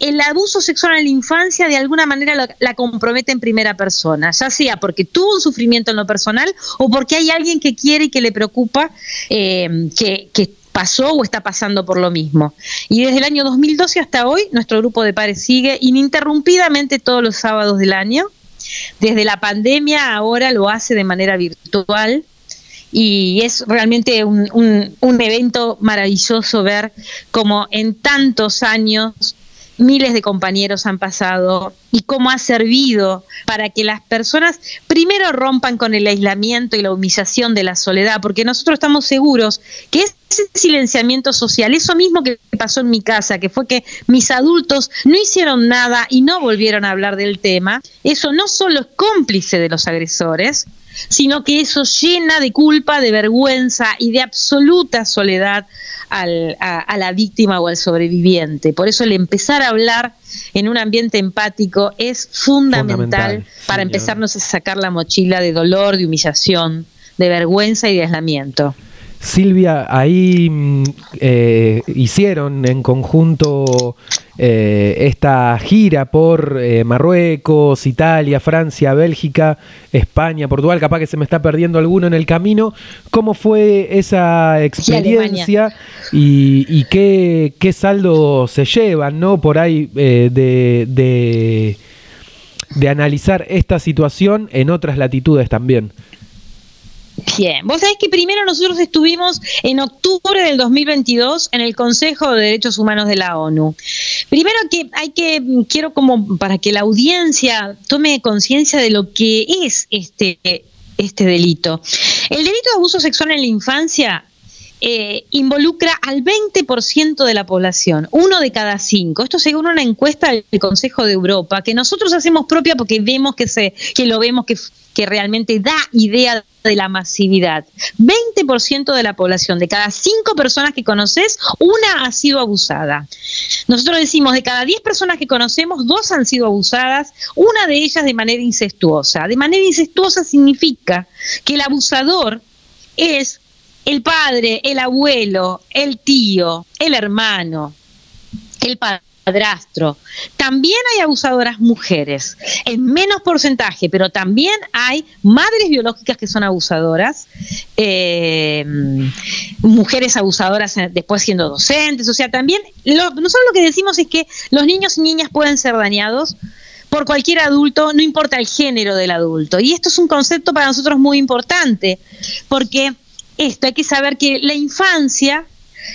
el abuso sexual en la infancia de alguna manera la, la, compromete en primera persona, ya sea porque tuvo un sufrimiento en lo personal o porque hay alguien que quiere y que le preocupa eh, que, que pasó o está pasando por lo mismo. Y desde el año 2012 hasta hoy, nuestro grupo de pares sigue ininterrumpidamente todos los sábados del año. Desde la pandemia ahora lo hace de manera virtual y es realmente un, un, evento maravilloso ver cómo en tantos años miles de compañeros han pasado y cómo ha servido para que las personas primero rompan con el aislamiento y la humillación de la soledad, porque nosotros estamos seguros que ese silenciamiento social, eso mismo que pasó en mi casa, que fue que mis adultos no hicieron nada y no volvieron a hablar del tema, eso no solo es cómplice de los agresores, sino que eso llena de culpa, de vergüenza y de absoluta soledad al, a, la víctima o al sobreviviente. Por eso el empezar a hablar en un ambiente empático es fundamental, para empezarnos a sacar la mochila de dolor, de humillación, de vergüenza y de aislamiento. Silvia, ahí mm, eh, hicieron en conjunto eh, esta gira por eh, Marruecos, Italia, Francia, Bélgica, España, Portugal, capaz que se me está perdiendo alguno en el camino. ¿Cómo fue esa experiencia y, qué, saldo se llevan ¿no? por ahí de, de analizar esta situación en otras latitudes también? Bien, vos sabés que primero nosotros estuvimos en octubre del 2022 en el Consejo de Derechos Humanos de la ONU. Primero que hay que, quiero como para que la audiencia tome conciencia de lo que es este, este delito. El delito de abuso sexual en la infancia eh, involucra al 20% de la población, uno de cada cinco. Esto según una encuesta del Consejo de Europa, que nosotros hacemos propia porque vemos que, se, que lo vemos que, que realmente da idea de la masividad. 20% de la población, de cada cinco personas que conoces, una ha sido abusada. Nosotros decimos, de cada 10 personas que conocemos, dos han sido abusadas, una de ellas de manera incestuosa. De manera incestuosa significa que el abusador es el padre, el abuelo, el tío, el hermano, el padrastro. También hay abusadoras mujeres, en menos porcentaje, pero también hay madres biológicas que son abusadoras, eh, mujeres abusadoras después siendo docentes, o sea, también nosotros lo que decimos es que los niños y niñas pueden ser dañados por cualquier adulto, no importa el género del adulto. Y esto es un concepto para nosotros muy importante, porque esto, hay que saber que la infancia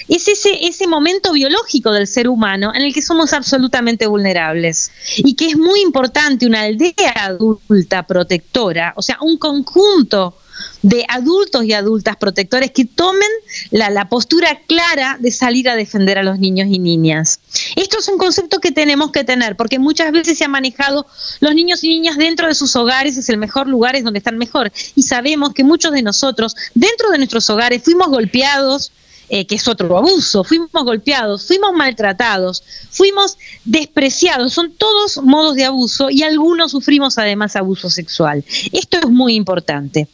es ese, ese momento biológico del ser humano en el que somos absolutamente vulnerables y que es muy importante una aldea adulta protectora, o sea, un conjunto de adultos y adultas protectores que tomen la, postura clara de salir a defender a los niños y niñas. Esto es un concepto que tenemos que tener, porque muchas veces se ha manejado los niños y niñas dentro de sus hogares, es el mejor lugar, es donde están mejor. Y sabemos que muchos de nosotros, dentro de nuestros hogares, fuimos golpeados, eh, que es otro abuso, fuimos golpeados, fuimos maltratados, fuimos despreciados, son todos modos de abuso y algunos sufrimos además abuso sexual. Esto es muy importante.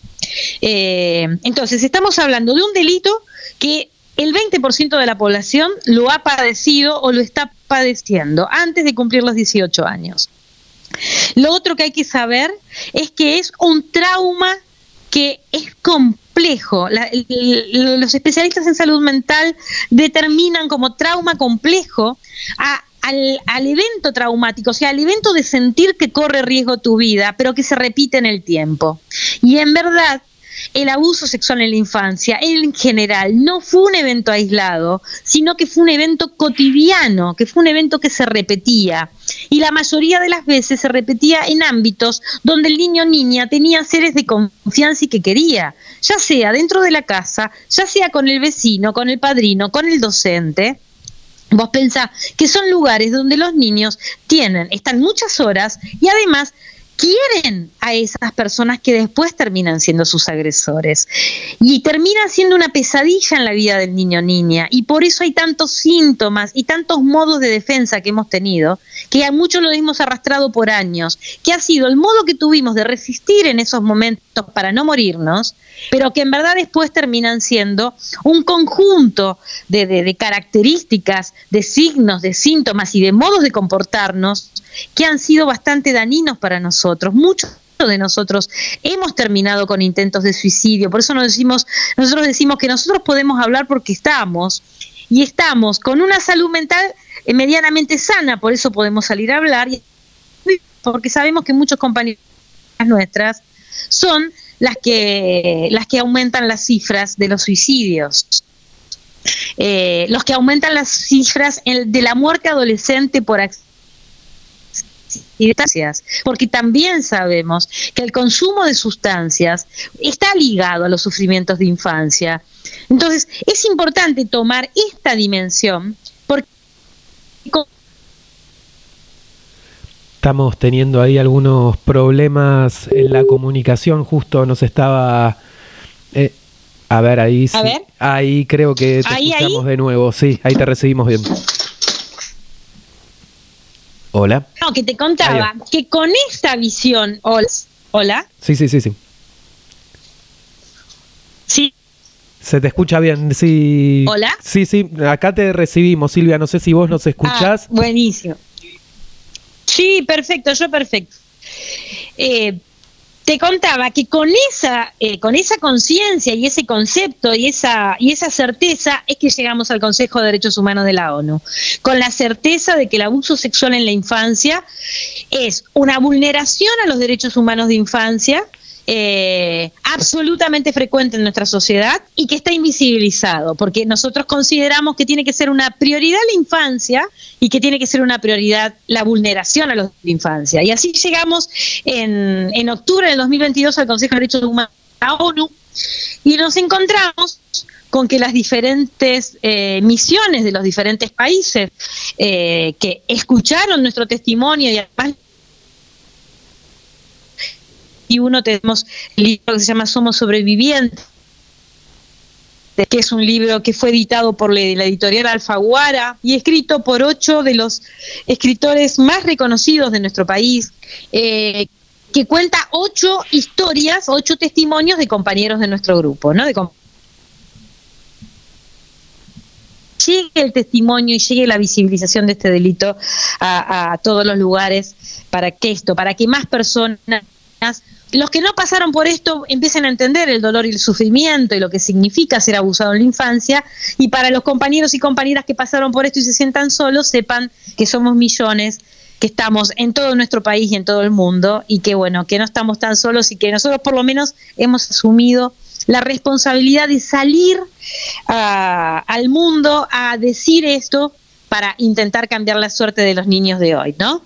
Eh, entonces, estamos hablando de un delito que el 20% de la población lo ha padecido o lo está padeciendo antes de cumplir los 18 años. Lo otro que hay que saber es que es un trauma que es complejo. los especialistas en salud mental determinan como trauma complejo al, al, evento traumático, o sea, al evento de sentir que corre riesgo tu vida, pero que se repite en el tiempo. Y en verdad, el abuso sexual en la infancia en general no fue un evento aislado, sino que fue un evento cotidiano, que fue un evento que se repetía. Y la mayoría de las veces se repetía en ámbitos donde el niño o niña tenía seres de confianza y que quería, ya sea dentro de la casa, ya sea con el vecino, con el padrino, con el docente. Vos pensás que son lugares donde los niños tienen, están muchas horas y además quieren a esas personas que después terminan siendo sus agresores. Y termina siendo una pesadilla en la vida del niño o niña. Y por eso hay tantos síntomas y tantos modos de defensa que hemos tenido, que a muchos lo hemos arrastrado por años, que ha sido el modo que tuvimos de resistir en esos momentos para no morirnos, pero que en verdad después terminan siendo un conjunto de, de características, de signos, de síntomas y de modos de comportarnos que han sido bastante dañinos para nosotros. Muchos de nosotros hemos terminado con intentos de suicidio, por eso nos decimos, nosotros decimos que nosotros podemos hablar porque estamos y estamos con una salud mental eh, medianamente sana, por eso podemos salir a hablar, porque sabemos que muchos compañeros nuestras son las que, las que aumentan las cifras de los suicidios. Eh, los que aumentan las cifras de la muerte adolescente por accidentes, porque también sabemos que el consumo de sustancias está ligado a los sufrimientos de infancia. Entonces, es importante tomar esta dimensión porque Estamos teniendo ahí algunos problemas en la comunicación, justo nos estaba... Eh, a ver, ahí sí. Ahí creo que te escuchamos de nuevo, sí, ahí te recibimos bien. Hola. No, que te contaba que con esta visión... Hola. Sí, sí, sí, sí. Sí. Se te escucha bien, sí. Hola. Sí, sí, acá te recibimos, Silvia, no sé si vos nos escuchás. Ah, buenísimo. Sí, perfecto, yo perfecto. Eh, te contaba que con esa, eh, con esa conciencia y ese concepto y esa, y esa certeza es que llegamos al Consejo de Derechos Humanos de la ONU, con la certeza de que el abuso sexual en la infancia es una vulneración a los derechos humanos de infancia, eh, absolutamente frecuente en nuestra sociedad y que está invisibilizado, porque nosotros consideramos que tiene que ser una prioridad la infancia y que tiene que ser una prioridad la vulneración a los de infancia. Y así llegamos en, en octubre del 2022 al Consejo de Derechos Humanos de la ONU y nos encontramos con que las diferentes eh, misiones de los diferentes países eh, que escucharon nuestro testimonio y además y uno tenemos el libro que se llama Somos Sobrevivientes, que es un libro que fue editado por la, editorial Alfaguara y escrito por ocho de los escritores más reconocidos de nuestro país, eh, que cuenta ocho historias, ocho testimonios de compañeros de nuestro grupo, ¿no? De llegue el testimonio y llegue la visibilización de este delito a, a todos los lugares para que esto, para que más personas los que no pasaron por esto empiecen a entender el dolor y el sufrimiento y lo que significa ser abusado en la infancia, y para los compañeros y compañeras que pasaron por esto y se sientan solos, sepan que somos millones que estamos en todo nuestro país y en todo el mundo y que bueno, que no estamos tan solos y que nosotros por lo menos hemos asumido la responsabilidad de salir ah, al mundo a decir esto para intentar cambiar la suerte de los niños de hoy, ¿no?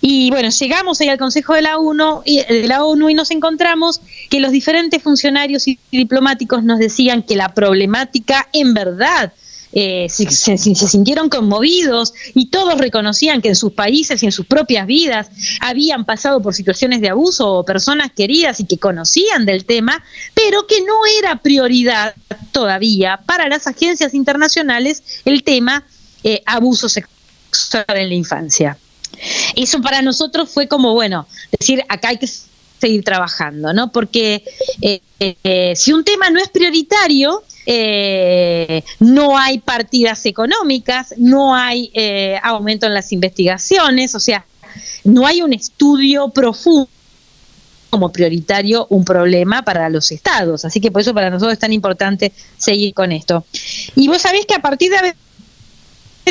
Y bueno, llegamos ahí al Consejo de la, ONU y, de la ONU y nos encontramos que los diferentes funcionarios y diplomáticos nos decían que la problemática en verdad eh, se, sintieron conmovidos y todos reconocían que en sus países y en sus propias vidas habían pasado por situaciones de abuso o personas queridas y que conocían del tema, pero que no era prioridad todavía para las agencias internacionales el tema eh, abuso sexual en la infancia. Eso para nosotros fue como, bueno, decir, acá hay que seguir trabajando, ¿no? Porque eh, eh, si un tema no es prioritario, eh, no hay partidas económicas, no hay aumento en las investigaciones, o sea, no hay un estudio profundo como prioritario un problema para los estados. Así que por eso para nosotros es tan importante seguir con esto. Y vos sabés que a partir de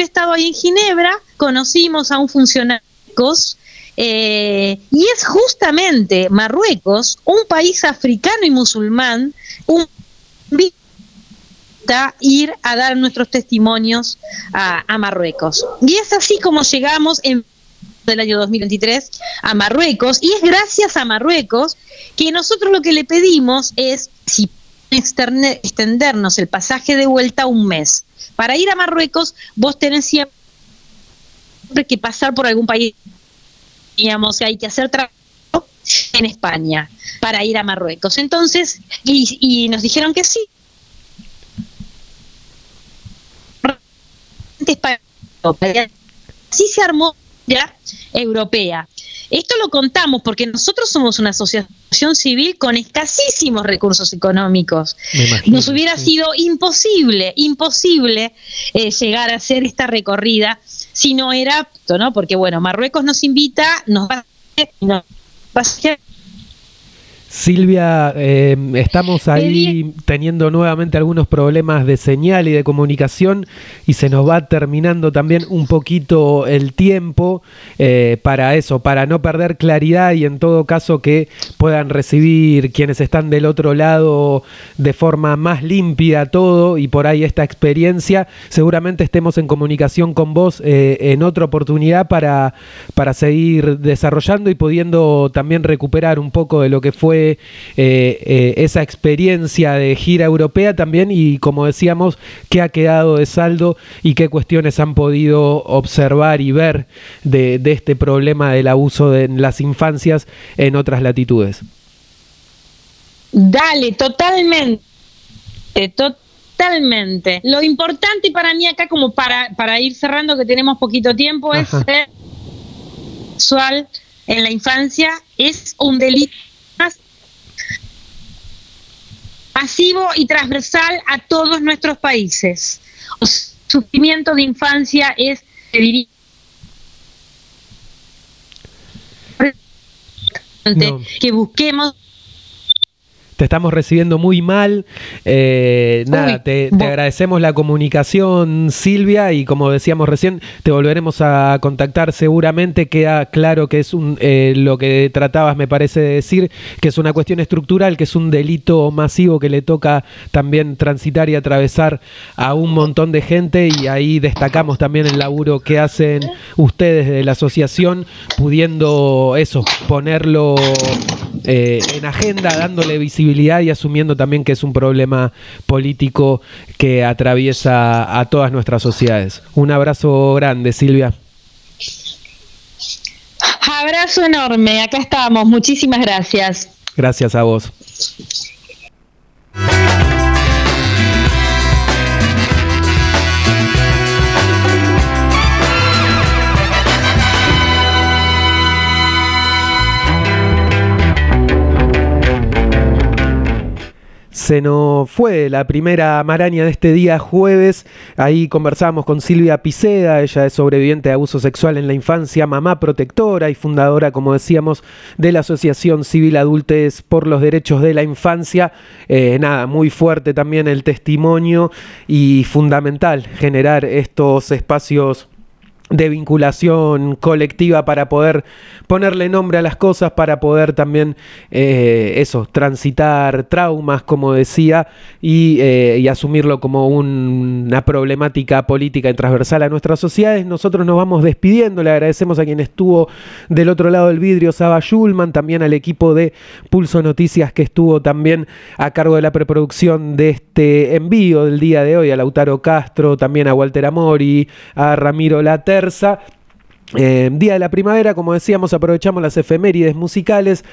estado ahí en Ginebra, conocimos a un funcionario eh, y es justamente Marruecos, un país africano y musulmán, un a ir a dar nuestros testimonios a, Marruecos. Y es así como llegamos en del año 2023 a Marruecos y es gracias a Marruecos que nosotros lo que le pedimos es si extendernos el pasaje de vuelta un mes. Para ir a Marruecos vos tenés siempre que pasar por algún país, digamos, hay que hacer trabajo en España para ir a Marruecos. Entonces, y, nos dijeron que sí. Así se armó europea. Esto lo contamos porque nosotros somos una asociación civil con escasísimos recursos económicos. Nos hubiera sido imposible, imposible eh, llegar a hacer esta recorrida si no era apto, ¿no? Porque bueno, Marruecos nos invita, nos va a, Silvia, eh, estamos ahí teniendo nuevamente algunos problemas de señal y de comunicación y se nos va terminando también un poquito el tiempo eh, para eso, para no perder claridad y en todo caso que puedan recibir quienes están del otro lado de forma más limpia todo y por ahí esta experiencia. Seguramente estemos en comunicación con vos eh, en otra oportunidad para, para seguir desarrollando y pudiendo también recuperar un poco de lo que fue eh, eh, esa experiencia de gira europea también y como decíamos, qué ha quedado de saldo y qué cuestiones han podido observar y ver de, este problema del abuso de las infancias en otras latitudes. Dale, totalmente, totalmente. Lo importante para mí acá, como para, para ir cerrando, que tenemos poquito tiempo, es ser sexual en la infancia es un delito masivo y transversal a todos nuestros países. El sufrimiento de infancia es, que busquemos te estamos recibiendo muy mal. Eh, nada, te, agradecemos la comunicación, Silvia, y como decíamos recién, te volveremos a contactar seguramente. Queda claro que es un, eh, lo que tratabas, me parece decir, que es una cuestión estructural, que es un delito masivo que le toca también transitar y atravesar a un montón de gente, y ahí destacamos también el laburo que hacen ustedes de la asociación, pudiendo eso, ponerlo eh, en agenda, dándole visibilidad y asumiendo también que es un problema político que atraviesa a todas nuestras sociedades. Un abrazo grande, Silvia. Abrazo enorme, acá estamos, muchísimas gracias. Gracias a vos. Se nos fue la primera maraña de este día jueves. Ahí conversamos con Silvia Piceda, ella es sobreviviente de abuso sexual en la infancia, mamá protectora y fundadora, como decíamos, de la Asociación Civil Adultes por los Derechos de la Infancia. Eh, nada, muy fuerte también el testimonio y fundamental generar estos espacios de vinculación colectiva para poder ponerle nombre a las cosas, para poder también eh, transitar traumas, como decía, y, eh, asumirlo como una problemática política y transversal a nuestras sociedades. Nosotros nos vamos despidiendo, le agradecemos a quien estuvo del otro lado del vidrio, Saba Schulman, también al equipo de Pulso Noticias que estuvo también a cargo de la preproducción de este envío del día de hoy, a Lautaro Castro, también a Walter Amori, a Ramiro Eh, día de la primavera, como decíamos, aprovechamos las efemérides musicales.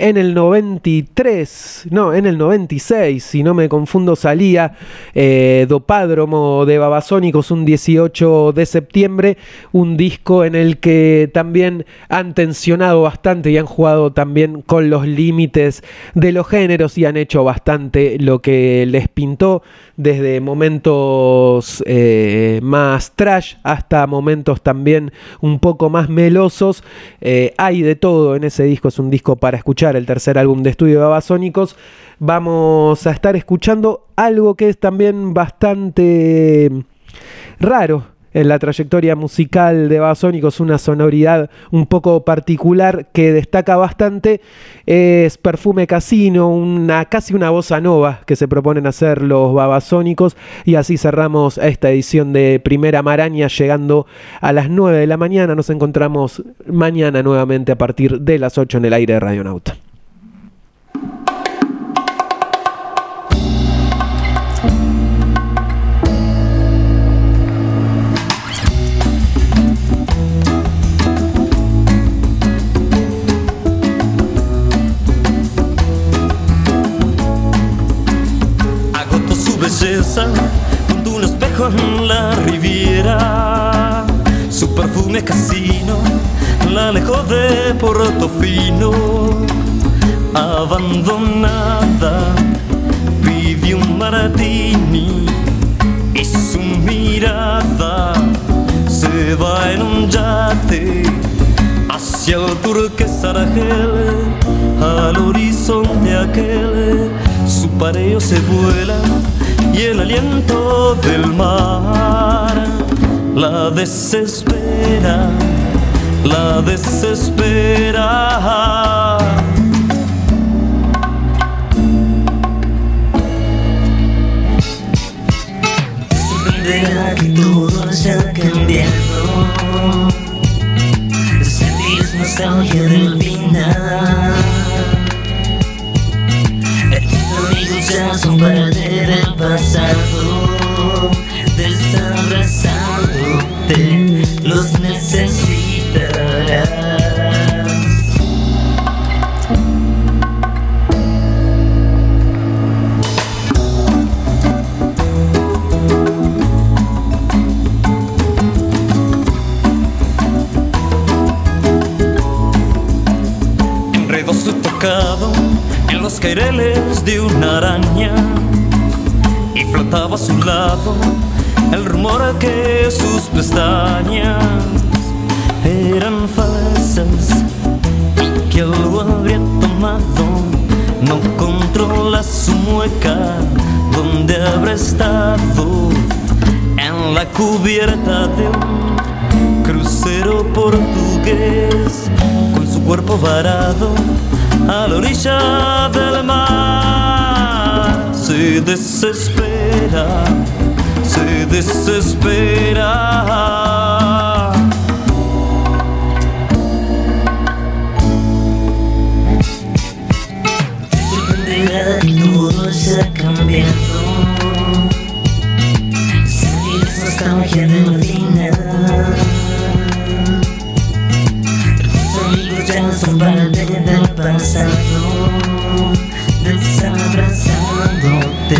En el 93, no, en el 96, si no me confundo, salía eh, Dopádromo de Babasónicos un 18 de septiembre, un disco en el que también han tensionado bastante y han jugado también con los límites de los géneros y han hecho bastante lo que les pintó desde momentos eh, más trash hasta momentos también un poco más melosos. Eh, hay de todo en ese disco, es un disco para escuchar, el tercer álbum de estudio de Babasónicos. Vamos a estar escuchando algo que es también bastante raro en la trayectoria musical de Babasónicos una sonoridad un poco particular que destaca bastante es Perfume Casino, una, casi una bossa nova que se proponen hacer los Babasónicos y así cerramos esta edición de Primera Maraña llegando a las 9 de la mañana. Nos encontramos mañana nuevamente a partir de las 8 en el aire de Radionauta. Junto un espejo en la riviera. Su perfume casino la alejó de Portofino. Abandonada, vivió un martini y su mirada se va en un yate hacia el turquesa Aragel al horizonte aquel, su pareo se vuela y el aliento del mar la desespera, la desespera. Sorprenderá que todo haya cambiado. Sentir nostalgia del final. Amigos ya son parte caireles de una araña. Y flotaba a su lado el rumor que sus pestañas eran falsas y que lo habría tomado. No controla su mueca donde habrá estado en la cubierta de un crucero portugués con su cuerpo varado a la orilla del mar. Se desespera, se desespera. Sorprenderá que todo haya cambiado. Sentir nostalgia del final. Tus amigos ya son parte pasado. Desabrazándote,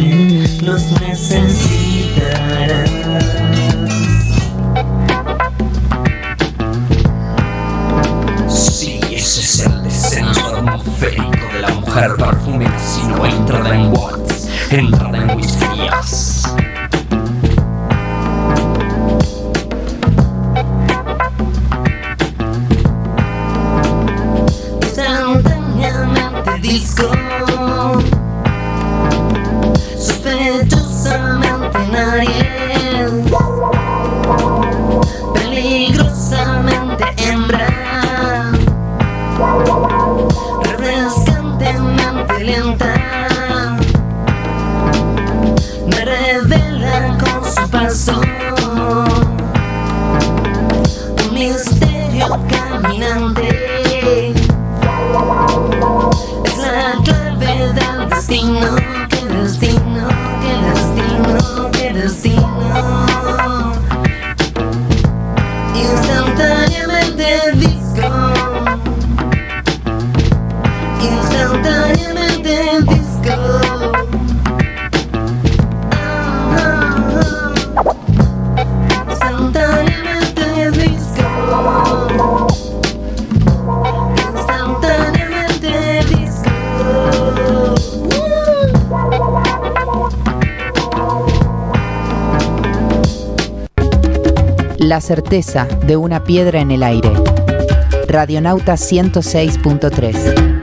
los necesitarás. Certeza de una piedra en el aire. Radionauta 106.3.